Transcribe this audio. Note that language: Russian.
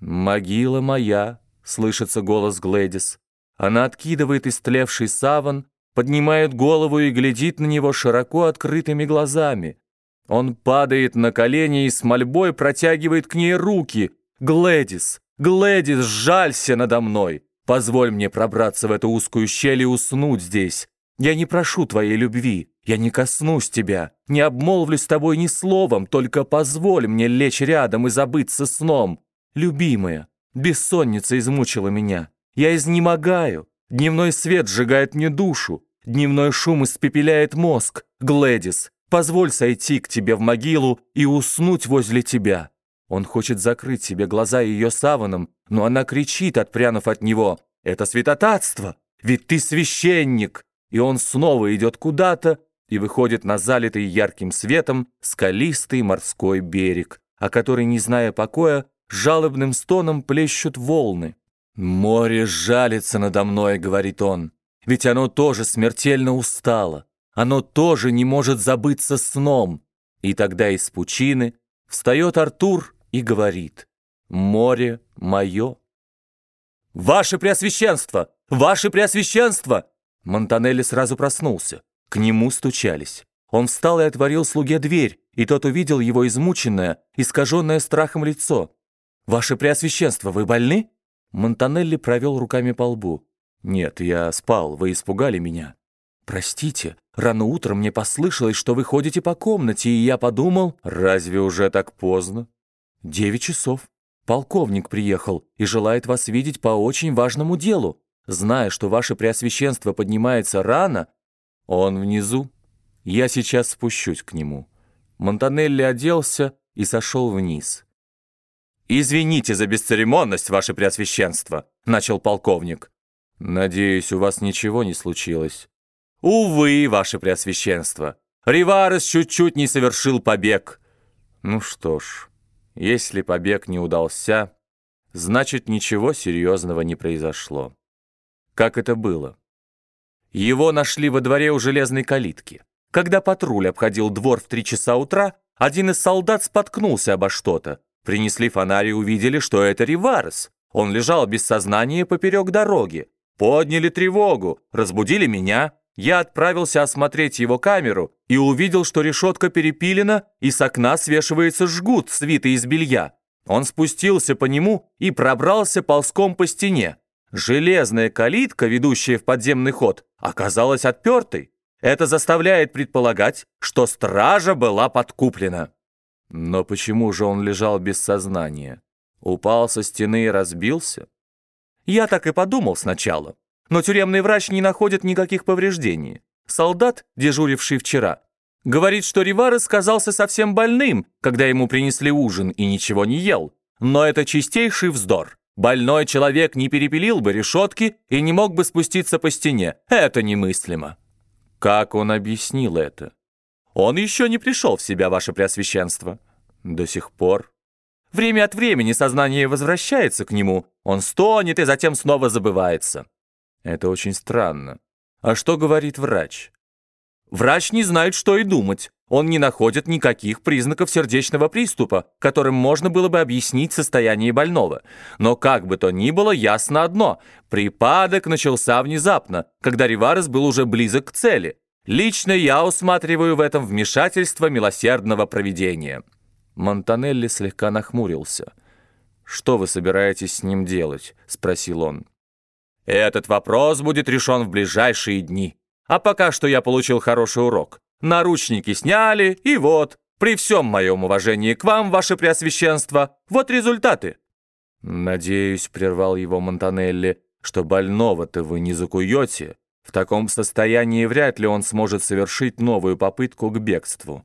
«Могила моя», — слышится голос Глэдис. Она откидывает истлевший саван, поднимает голову и глядит на него широко открытыми глазами. Он падает на колени и с мольбой протягивает к ней руки. «Глэдис! Глэдис, жалься надо мной! Позволь мне пробраться в эту узкую щель и уснуть здесь. Я не прошу твоей любви, я не коснусь тебя, не обмолвлюсь с тобой ни словом, только позволь мне лечь рядом и забыться сном. Любимая, бессонница измучила меня. Я изнемогаю. Дневной свет сжигает мне душу. Дневной шум испепеляет мозг. Глэдис, позволь сойти к тебе в могилу и уснуть возле тебя. Он хочет закрыть себе глаза ее саваном, но она кричит, отпрянув от него. «Это святотатство! Ведь ты священник!» И он снова идет куда-то и выходит на залитый ярким светом скалистый морской берег, о который, не зная покоя, жалобным стоном плещут волны. «Море жалится надо мной», — говорит он, «ведь оно тоже смертельно устало, оно тоже не может забыться сном». И тогда из пучины встает Артур и говорит, «Море мое». «Ваше Преосвященство! Ваше Преосвященство!» Монтанелли сразу проснулся. К нему стучались. Он встал и отворил слуге дверь, и тот увидел его измученное, искаженное страхом лицо. «Ваше Преосвященство, вы больны?» Монтанелли провел руками по лбу. «Нет, я спал, вы испугали меня». «Простите, рано утром мне послышалось, что вы ходите по комнате, и я подумал...» «Разве уже так поздно?» «Девять часов. Полковник приехал и желает вас видеть по очень важному делу. Зная, что ваше Преосвященство поднимается рано, он внизу. Я сейчас спущусь к нему». Монтанелли оделся и сошел вниз. «Извините за бесцеремонность, ваше преосвященство», — начал полковник. «Надеюсь, у вас ничего не случилось». «Увы, ваше преосвященство, Риварес чуть-чуть не совершил побег». «Ну что ж, если побег не удался, значит, ничего серьезного не произошло». «Как это было?» Его нашли во дворе у железной калитки. Когда патруль обходил двор в три часа утра, один из солдат споткнулся обо что-то. Принесли фонарь и увидели, что это Риварес. Он лежал без сознания поперек дороги. Подняли тревогу, разбудили меня. Я отправился осмотреть его камеру и увидел, что решетка перепилена и с окна свешивается жгут, свитый из белья. Он спустился по нему и пробрался ползком по стене. Железная калитка, ведущая в подземный ход, оказалась отпертой. Это заставляет предполагать, что стража была подкуплена. Но почему же он лежал без сознания? Упал со стены и разбился? Я так и подумал сначала. Но тюремный врач не находит никаких повреждений. Солдат, дежуривший вчера, говорит, что Риварес казался совсем больным, когда ему принесли ужин и ничего не ел. Но это чистейший вздор. Больной человек не перепилил бы решетки и не мог бы спуститься по стене. Это немыслимо. Как он объяснил это? Он еще не пришел в себя, ваше преосвященство. До сих пор. Время от времени сознание возвращается к нему. Он стонет и затем снова забывается. Это очень странно. А что говорит врач? Врач не знает, что и думать. Он не находит никаких признаков сердечного приступа, которым можно было бы объяснить состояние больного. Но как бы то ни было, ясно одно. Припадок начался внезапно, когда Риварес был уже близок к цели. Лично я усматриваю в этом вмешательство милосердного провидения». Монтанелли слегка нахмурился. «Что вы собираетесь с ним делать?» — спросил он. «Этот вопрос будет решен в ближайшие дни. А пока что я получил хороший урок. Наручники сняли, и вот, при всем моем уважении к вам, ваше преосвященство, вот результаты». «Надеюсь», — прервал его Монтанелли, «что больного-то вы не закуете, в таком состоянии вряд ли он сможет совершить новую попытку к бегству.